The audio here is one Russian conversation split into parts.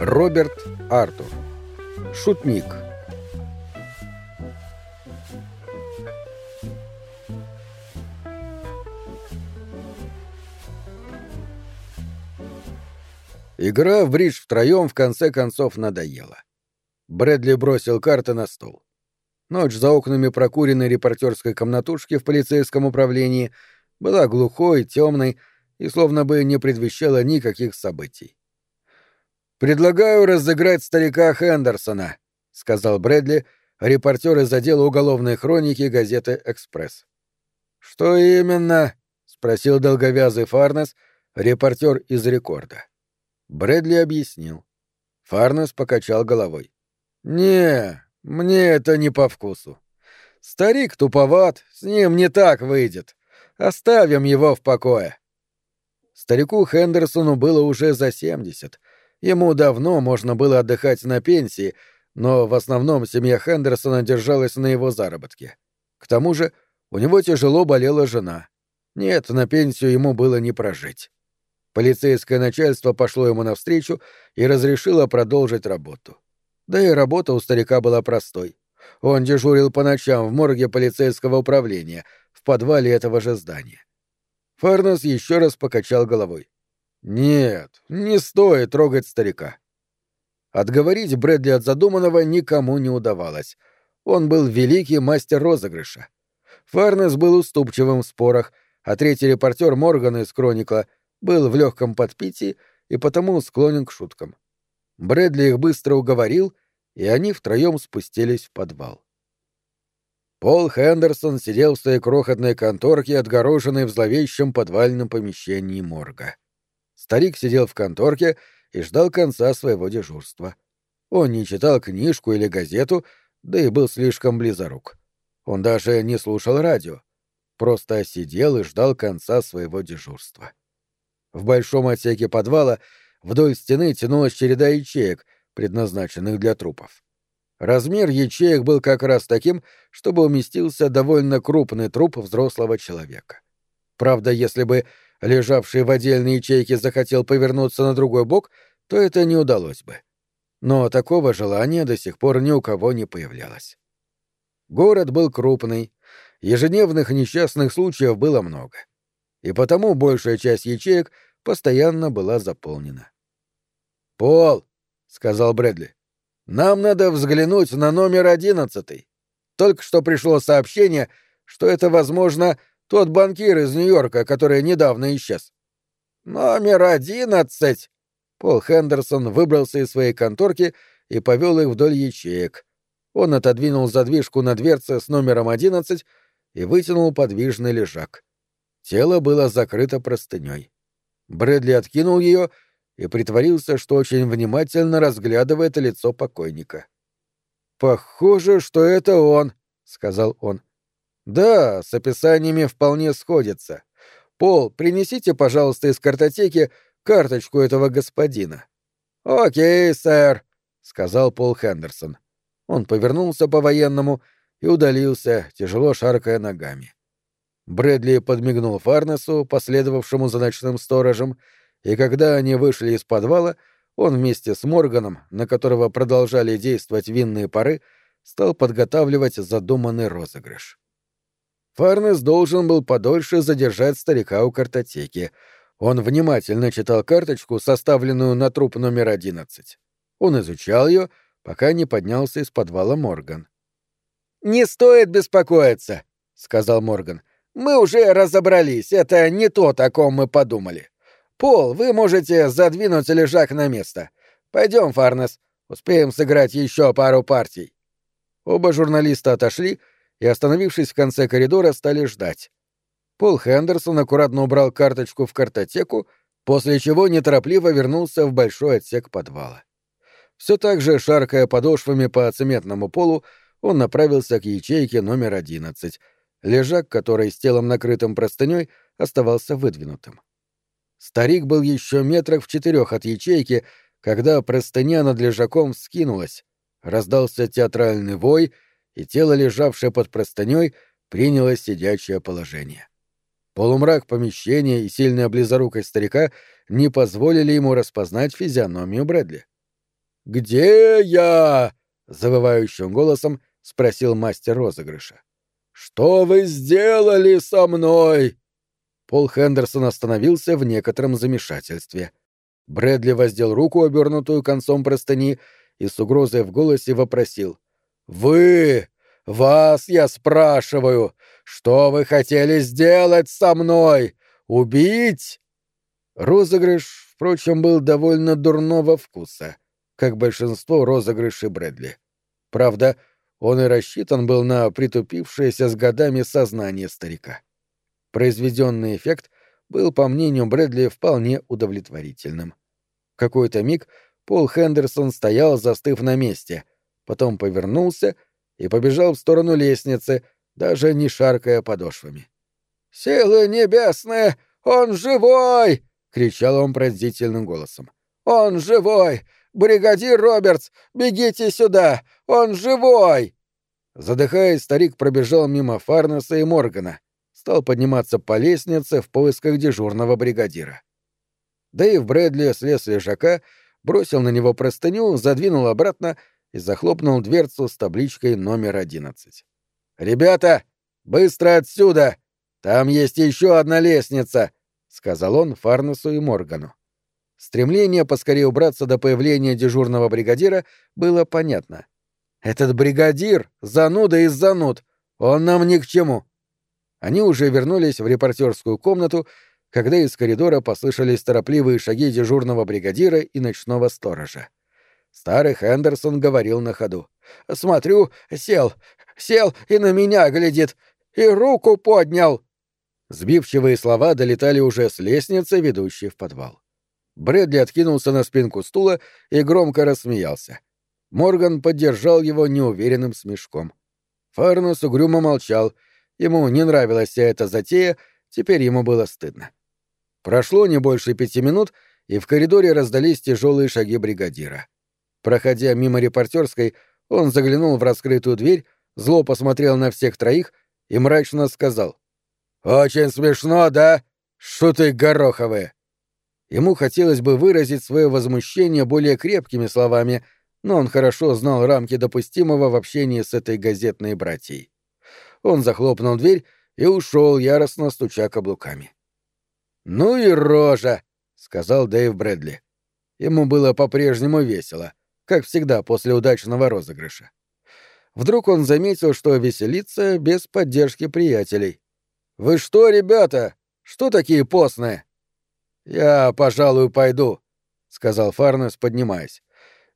Роберт Артур. Шутник. Игра в бридж втроем в конце концов надоела. Брэдли бросил карты на стол. Ночь за окнами прокуренной репортерской комнатушки в полицейском управлении была глухой, темной и словно бы не предвещала никаких событий. «Предлагаю разыграть старика Хендерсона», — сказал Брэдли, репортер из отдела уголовной хроники газеты «Экспресс». «Что именно?» — спросил долговязый Фарнес, репортер из «Рекорда». Брэдли объяснил. Фарнес покачал головой. «Не, мне это не по вкусу. Старик туповат, с ним не так выйдет. Оставим его в покое». Старику Хендерсону было уже за семьдесят — Ему давно можно было отдыхать на пенсии, но в основном семья Хендерсона держалась на его заработке. К тому же у него тяжело болела жена. Нет, на пенсию ему было не прожить. Полицейское начальство пошло ему навстречу и разрешило продолжить работу. Да и работа у старика была простой. Он дежурил по ночам в морге полицейского управления, в подвале этого же здания. Фарнес еще раз покачал головой. Нет, не стоит трогать старика. Отговорить Брэдли от задуманного никому не удавалось. Он был великий мастер розыгрыша. Фарнес был уступчивым в спорах, а третий репортер Морган из «Кроникла» был в легком подпитии и потому склонен к шуткам. Брэдли их быстро уговорил, и они втроем спустились в подвал. Пол Хендерсон сидел в своей крохотной конторке, отгороженной в зловещем подвальном помещении морга. Старик сидел в конторке и ждал конца своего дежурства. Он не читал книжку или газету, да и был слишком близорук. Он даже не слушал радио. Просто сидел и ждал конца своего дежурства. В большом отсеке подвала вдоль стены тянулась череда ячеек, предназначенных для трупов. Размер ячеек был как раз таким, чтобы уместился довольно крупный труп взрослого человека. Правда, если бы лежавший в отдельной ячейке, захотел повернуться на другой бок, то это не удалось бы. Но такого желания до сих пор ни у кого не появлялось. Город был крупный, ежедневных несчастных случаев было много. И потому большая часть ячеек постоянно была заполнена. «Пол», — сказал Брэдли, — «нам надо взглянуть на номер одиннадцатый. Только что пришло сообщение, что это, возможно, — тот банкир из Нью-Йорка, который недавно исчез. Номер одиннадцать. Пол Хендерсон выбрался из своей конторки и повел их вдоль ячеек. Он отодвинул задвижку на дверце с номером одиннадцать и вытянул подвижный лежак. Тело было закрыто простыней. Брэдли откинул ее и притворился, что очень внимательно разглядывает лицо покойника. «Похоже, что это он», — сказал он. Да, с описаниями вполне сходится. Пол, принесите, пожалуйста, из картотеки карточку этого господина. Окей, сэр, сказал Пол Хендерсон. Он повернулся по-военному и удалился, тяжело шаркая ногами. Брэдли подмигнул Фарнесу, последовавшему за ночным сторожем, и когда они вышли из подвала, он вместе с Морганом, на которого продолжали действовать винные пары, стал подготавливать задуманный розыгрыш. Фарнес должен был подольше задержать старика у картотеки. Он внимательно читал карточку, составленную на труп номер одиннадцать. Он изучал ее, пока не поднялся из подвала Морган. «Не стоит беспокоиться», — сказал Морган. «Мы уже разобрались, это не то, о ком мы подумали. Пол, вы можете задвинуть лежак на место. Пойдем, Фарнес, успеем сыграть еще пару партий». Оба журналиста отошли, и, остановившись в конце коридора, стали ждать. Пол Хендерсон аккуратно убрал карточку в картотеку, после чего неторопливо вернулся в большой отсек подвала. Все так же, шаркая подошвами по цементному полу, он направился к ячейке номер одиннадцать, лежак, который с телом накрытым простыней оставался выдвинутым. Старик был еще метрах в четырех от ячейки, когда простыня над лежаком скинулась, раздался театральный вой — и тело, лежавшее под простыней, приняло сидячее положение. Полумрак помещения и сильная близорукость старика не позволили ему распознать физиономию Брэдли. Где я?» — завывающим голосом спросил мастер розыгрыша. «Что вы сделали со мной?» Пол Хендерсон остановился в некотором замешательстве. Брэдли воздел руку, обернутую концом простыни, и с угрозой в голосе вопросил. «Вы! Вас я спрашиваю! Что вы хотели сделать со мной? Убить?» Розыгрыш, впрочем, был довольно дурного вкуса, как большинство розыгрышей Брэдли. Правда, он и рассчитан был на притупившееся с годами сознание старика. Произведенный эффект был, по мнению Брэдли, вполне удовлетворительным. Какой-то миг Пол Хендерсон стоял, застыв на месте, потом повернулся и побежал в сторону лестницы, даже не шаркая подошвами. «Силы небесные! Он живой!» — кричал он пронзительным голосом. «Он живой! Бригадир Робертс, бегите сюда! Он живой!» Задыхаясь, старик пробежал мимо Фарнеса и Моргана, стал подниматься по лестнице в поисках дежурного бригадира. Дэйв Брэдли слез с лежака, бросил на него простыню, задвинул обратно и захлопнул дверцу с табличкой номер одиннадцать. «Ребята, быстро отсюда! Там есть еще одна лестница!» — сказал он Фарнесу и Моргану. Стремление поскорее убраться до появления дежурного бригадира было понятно. «Этот бригадир — зануда из зануд! Он нам ни к чему!» Они уже вернулись в репортерскую комнату, когда из коридора послышались торопливые шаги дежурного бригадира и ночного сторожа. Старый Хендерсон говорил на ходу. «Смотрю, сел, сел и на меня глядит, и руку поднял!» Сбивчивые слова долетали уже с лестницы, ведущей в подвал. Брэдли откинулся на спинку стула и громко рассмеялся. Морган поддержал его неуверенным смешком. Фарнус угрюмо молчал. Ему не нравилась вся эта затея, теперь ему было стыдно. Прошло не больше пяти минут, и в коридоре раздались тяжелые шаги бригадира. Проходя мимо репортерской, он заглянул в раскрытую дверь, зло посмотрел на всех троих и мрачно сказал. «Очень смешно, да? Шуты гороховые!» Ему хотелось бы выразить свое возмущение более крепкими словами, но он хорошо знал рамки допустимого в общении с этой газетной братьей. Он захлопнул дверь и ушел, яростно стуча каблуками. «Ну и рожа!» — сказал Дэйв Брэдли. Ему было по-прежнему весело, как всегда после удачного розыгрыша. Вдруг он заметил, что веселится без поддержки приятелей. «Вы что, ребята? Что такие постные?» «Я, пожалуй, пойду», — сказал Фарнес, поднимаясь.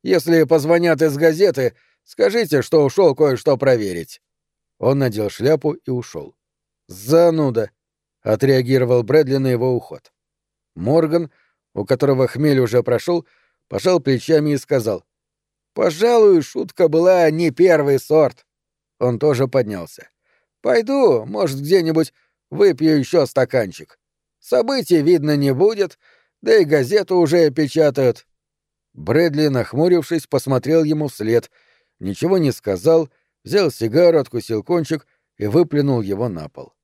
«Если позвонят из газеты, скажите, что ушел кое-что проверить». Он надел шляпу и ушел. «Зануда», — отреагировал Брэдли на его уход. Морган, у которого хмель уже прошел, пожал плечами и сказал. «Пожалуй, шутка была не первый сорт». Он тоже поднялся. «Пойду, может, где-нибудь выпью еще стаканчик». Событий видно не будет, да и газету уже печатают. Брэдли, нахмурившись, посмотрел ему вслед, ничего не сказал, взял сигару, откусил кончик и выплюнул его на пол.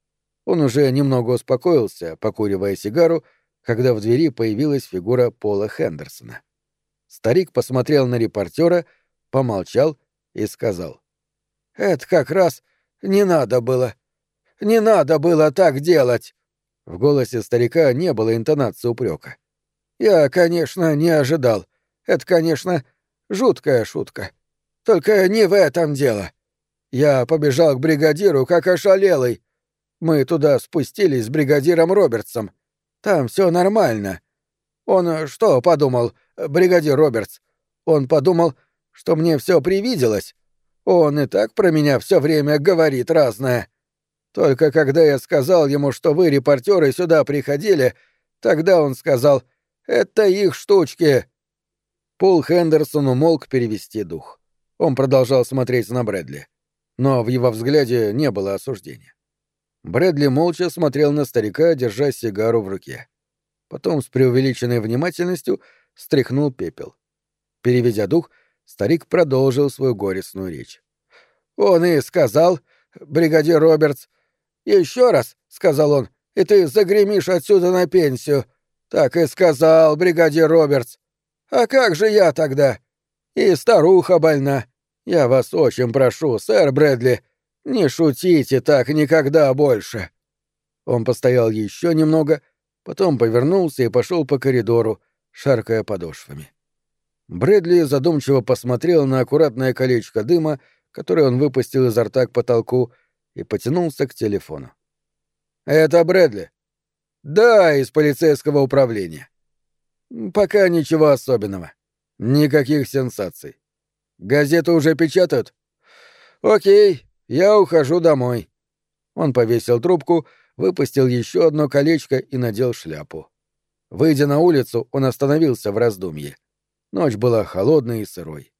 Он уже немного успокоился, покуривая сигару, когда в двери появилась фигура Пола Хендерсона. Старик посмотрел на репортера, помолчал и сказал. «Это как раз не надо было. Не надо было так делать. В голосе старика не было интонации упрека. «Я, конечно, не ожидал. Это, конечно, жуткая шутка. Только не в этом дело. Я побежал к бригадиру, как ошалелый. Мы туда спустились с бригадиром Робертсом. Там все нормально. Он что подумал, бригадир Робертс? Он подумал, что мне все привиделось. Он и так про меня все время говорит разное. Только когда я сказал ему, что вы, репортеры, сюда приходили, тогда он сказал «Это их штучки». Пол Хендерсон умолк перевести дух. Он продолжал смотреть на Брэдли. Но в его взгляде не было осуждения. Брэдли молча смотрел на старика, держа сигару в руке. Потом с преувеличенной внимательностью стряхнул пепел. Переведя дух, старик продолжил свою горестную речь. «Он и сказал, бригадир Робертс, еще раз, — сказал он, — и ты загремишь отсюда на пенсию. Так и сказал бригадир Робертс. А как же я тогда? И старуха больна. Я вас очень прошу, сэр Брэдли, не шутите так никогда больше. Он постоял еще немного, потом повернулся и пошел по коридору, шаркая подошвами. Брэдли задумчиво посмотрел на аккуратное колечко дыма, которое он выпустил изо рта к потолку, и потянулся к телефону. «Это Брэдли?» «Да, из полицейского управления. Пока ничего особенного. Никаких сенсаций. Газету уже печатают? Окей, я ухожу домой». Он повесил трубку, выпустил еще одно колечко и надел шляпу. Выйдя на улицу, он остановился в раздумье. Ночь была холодной и сырой.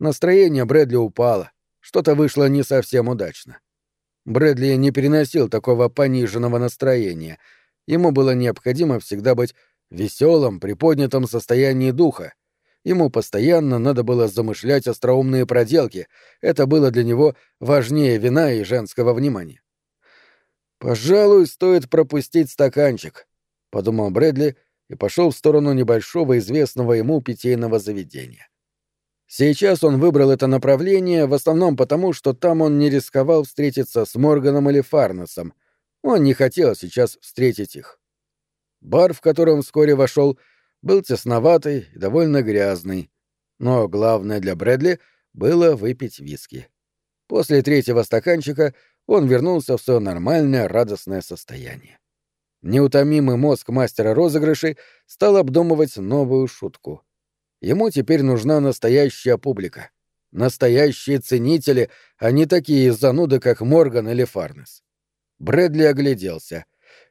Настроение Брэдли упало, что-то вышло не совсем удачно. Брэдли не переносил такого пониженного настроения. Ему было необходимо всегда быть веселым, приподнятом состоянии духа. Ему постоянно надо было замышлять остроумные проделки. Это было для него важнее вина и женского внимания. «Пожалуй, стоит пропустить стаканчик», — подумал Брэдли и пошел в сторону небольшого известного ему питейного заведения. Сейчас он выбрал это направление в основном потому, что там он не рисковал встретиться с Морганом или Фарнесом. Он не хотел сейчас встретить их. Бар, в котором вскоре вошел, был тесноватый и довольно грязный. Но главное для Брэдли было выпить виски. После третьего стаканчика он вернулся в свое нормальное радостное состояние. Неутомимый мозг мастера розыгрышей стал обдумывать новую шутку — Ему теперь нужна настоящая публика. Настоящие ценители, а не такие зануды, как Морган или Фарнес. Брэдли огляделся.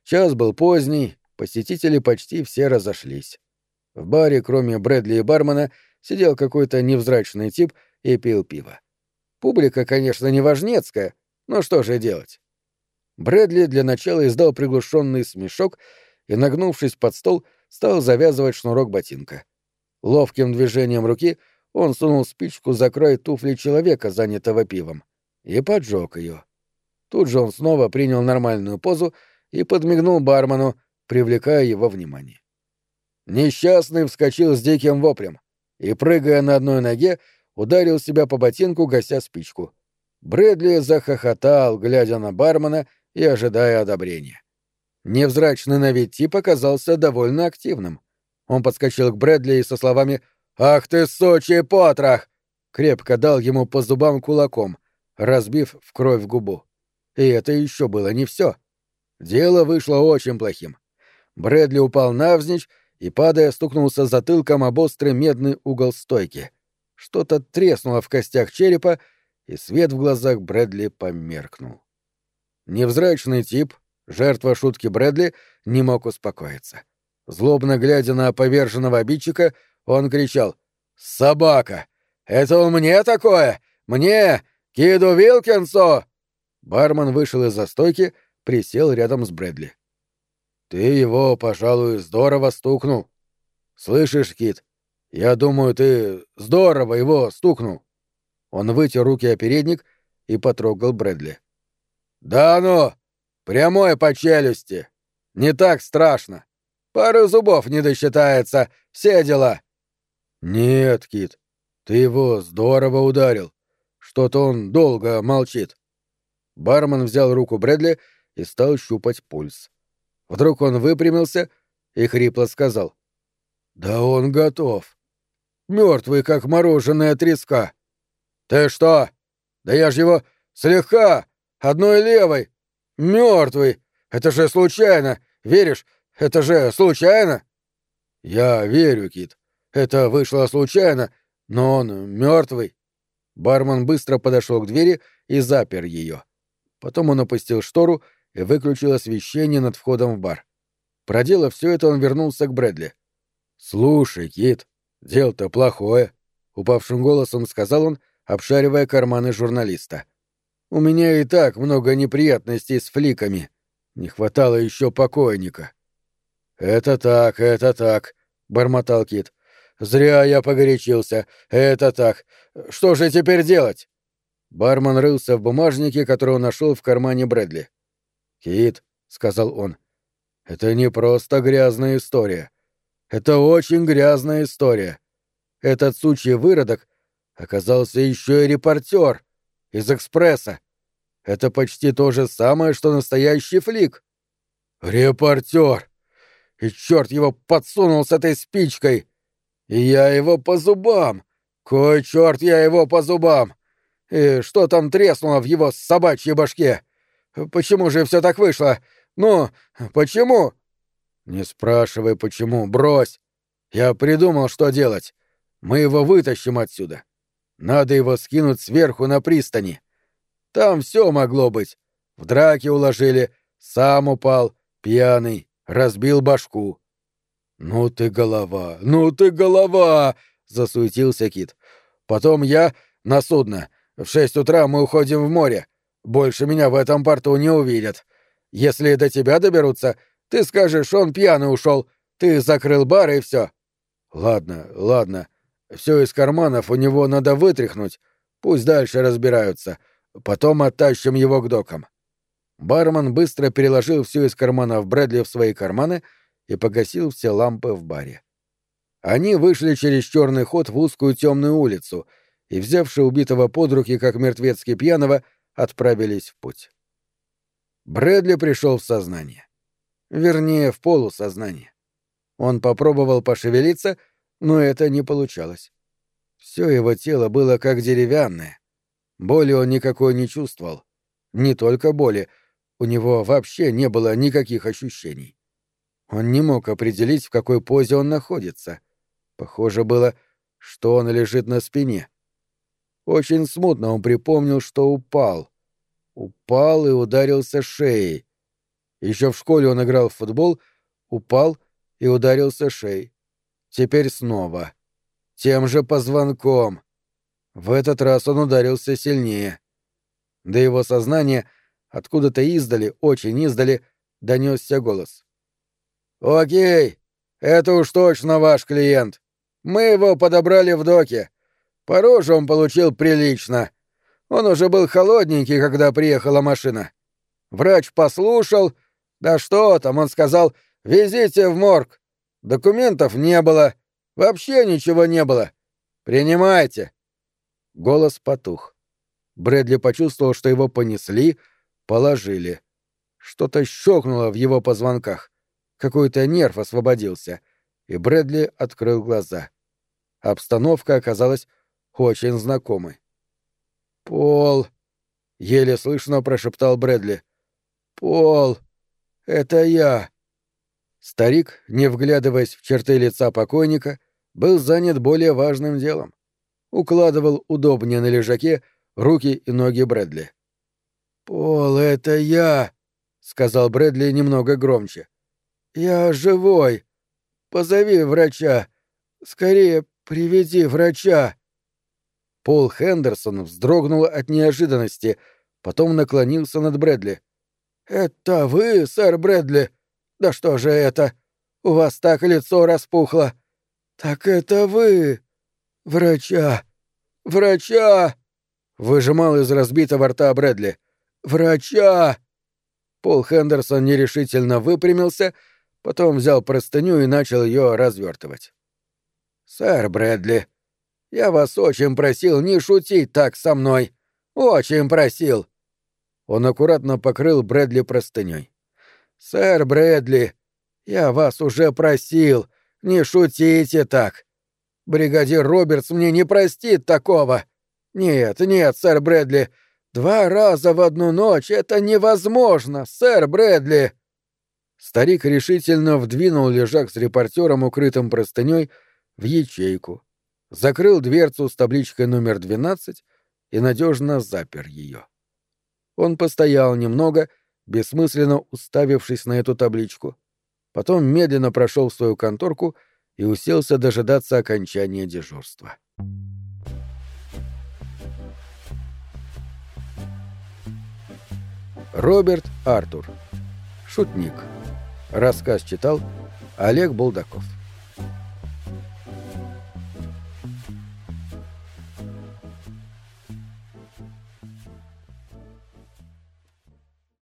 Час был поздний, посетители почти все разошлись. В баре, кроме Брэдли и бармена, сидел какой-то невзрачный тип и пил пиво. Публика, конечно, не важнецкая, но что же делать? Брэдли для начала издал приглушенный смешок и, нагнувшись под стол, стал завязывать шнурок ботинка. Ловким движением руки он сунул спичку за край туфли человека, занятого пивом, и поджег ее. Тут же он снова принял нормальную позу и подмигнул бармену, привлекая его внимание. Несчастный вскочил с диким воплем и, прыгая на одной ноге, ударил себя по ботинку, гася спичку. Брэдли захохотал, глядя на бармена и ожидая одобрения. Невзрачный на вид тип оказался довольно активным — он подскочил к Брэдли и со словами «Ах ты, сучий потрох!» крепко дал ему по зубам кулаком, разбив в кровь губу. И это еще было не все. Дело вышло очень плохим. Брэдли упал навзничь и, падая, стукнулся затылком об острый медный угол стойки. Что-то треснуло в костях черепа, и свет в глазах Брэдли померкнул. Невзрачный тип, жертва шутки Брэдли, не мог успокоиться. Злобно глядя на поверженного обидчика, он кричал «Собака! Это мне такое? Мне! Киду Вилкинсу!» Бармен вышел из застойки, присел рядом с Брэдли. «Ты его, пожалуй, здорово стукнул. Слышишь, Кит, я думаю, ты здорово его стукнул». Он вытер руки о передник и потрогал Брэдли. «Да ну! Прямой по челюсти! Не так страшно!» Пары зубов не досчитается. Все дела. Нет, Кит, ты его здорово ударил. Что-то он долго молчит. Бармен взял руку Брэдли и стал щупать пульс. Вдруг он выпрямился и хрипло сказал. «Да он готов. Мертвый, как мороженая треска. Ты что? Да я ж его слегка, одной левой. Мертвый. Это же случайно. Веришь, это же случайно? Я верю, Кит. Это вышло случайно, но он мертвый. Бармен быстро подошел к двери и запер ее. Потом он опустил штору и выключил освещение над входом в бар. Проделав все это, он вернулся к Брэдли. «Слушай, Кит, дело-то плохое», — упавшим голосом сказал он, обшаривая карманы журналиста. «У меня и так много неприятностей с фликами. Не хватало еще покойника». «Это так, это так», — бормотал Кит. «Зря я погорячился. Это так. Что же теперь делать?» Бармен рылся в бумажнике, который он нашел в кармане Брэдли. «Кит», — сказал он, — «это не просто грязная история. Это очень грязная история. Этот сучий выродок оказался еще и репортер из «Экспресса». Это почти то же самое, что настоящий флик. Репортер! И черт его подсунул с этой спичкой! И я его по зубам! Кой черт я его по зубам! И что там треснуло в его собачьей башке? Почему же все так вышло? Ну, почему? Не спрашивай, почему, брось. Я придумал, что делать. Мы его вытащим отсюда. Надо его скинуть сверху на пристани. Там все могло быть. В драке уложили, сам упал, пьяный, разбил башку. «Ну ты голова, ну ты голова!» — засуетился Кит. «Потом я на судно. В шесть утра мы уходим в море. Больше меня в этом порту не увидят. Если до тебя доберутся, ты скажешь, он пьяный ушел. Ты закрыл бар и все. Ладно, ладно. Все из карманов у него надо вытряхнуть. Пусть дальше разбираются. Потом оттащим его к докам. Бармен быстро переложил все из карманов Брэдли в свои карманы и погасил все лампы в баре. Они вышли через черный ход в узкую темную улицу и, взявши убитого под руки, как мертвецки пьяного, отправились в путь. Брэдли пришел в сознание. Вернее, в полусознание. Он попробовал пошевелиться, но это не получалось. Все его тело было как деревянное. Боли он никакой не чувствовал. Не только боли, у него вообще не было никаких ощущений. Он не мог определить, в какой позе он находится. Похоже было, что он лежит на спине. Очень смутно он припомнил, что упал. Упал и ударился шеей. Еще в школе он играл в футбол, упал и ударился шеей. Теперь снова. Тем же позвонком. В этот раз он ударился сильнее. До его сознания откуда-то издали, очень издали, донесся голос. «Окей, это уж точно ваш клиент. Мы его подобрали в доке. По роже он получил прилично. Он уже был холодненький, когда приехала машина. Врач послушал. Да что там, он сказал, везите в морг. Документов не было. Вообще ничего не было. Принимайте. Голос потух. Брэдли почувствовал, что его понесли, положили. Что-то щелкнуло в его позвонках. Какой-то нерв освободился, и Брэдли открыл глаза. Обстановка оказалась очень знакомой. «Пол!» — еле слышно прошептал Брэдли. «Пол! Это я!» Старик, не вглядываясь в черты лица покойника, был занят более важным делом укладывал удобнее на лежаке руки и ноги Брэдли. «Пол, это я!» — сказал Брэдли немного громче. «Я живой! Позови врача! Скорее приведи врача!» Пол Хендерсон вздрогнул от неожиданности, потом наклонился над Брэдли. «Это вы, сэр Брэдли? Да что же это? У вас так лицо распухло!» «Так это вы!» «Врача! Врача!» — выжимал из разбитого рта Брэдли. «Врача!» Пол Хендерсон нерешительно выпрямился, потом взял простыню и начал ее развертывать. «Сэр Брэдли, я вас очень просил не шутить так со мной. Очень просил!» Он аккуратно покрыл Брэдли простыней. «Сэр Брэдли, я вас уже просил, не шутите так. Бригадир Робертс мне не простит такого. Нет, нет, сэр Брэдли. Два раза в одну ночь — это невозможно, сэр Брэдли. Старик решительно вдвинул лежак с репортером, укрытым простыней, в ячейку, закрыл дверцу с табличкой номер 12 и надежно запер ее. Он постоял немного, бессмысленно уставившись на эту табличку. Потом медленно прошел в свою конторку — и уселся дожидаться окончания дежурства. Роберт Артур. Шутник. Рассказ читал Олег Булдаков.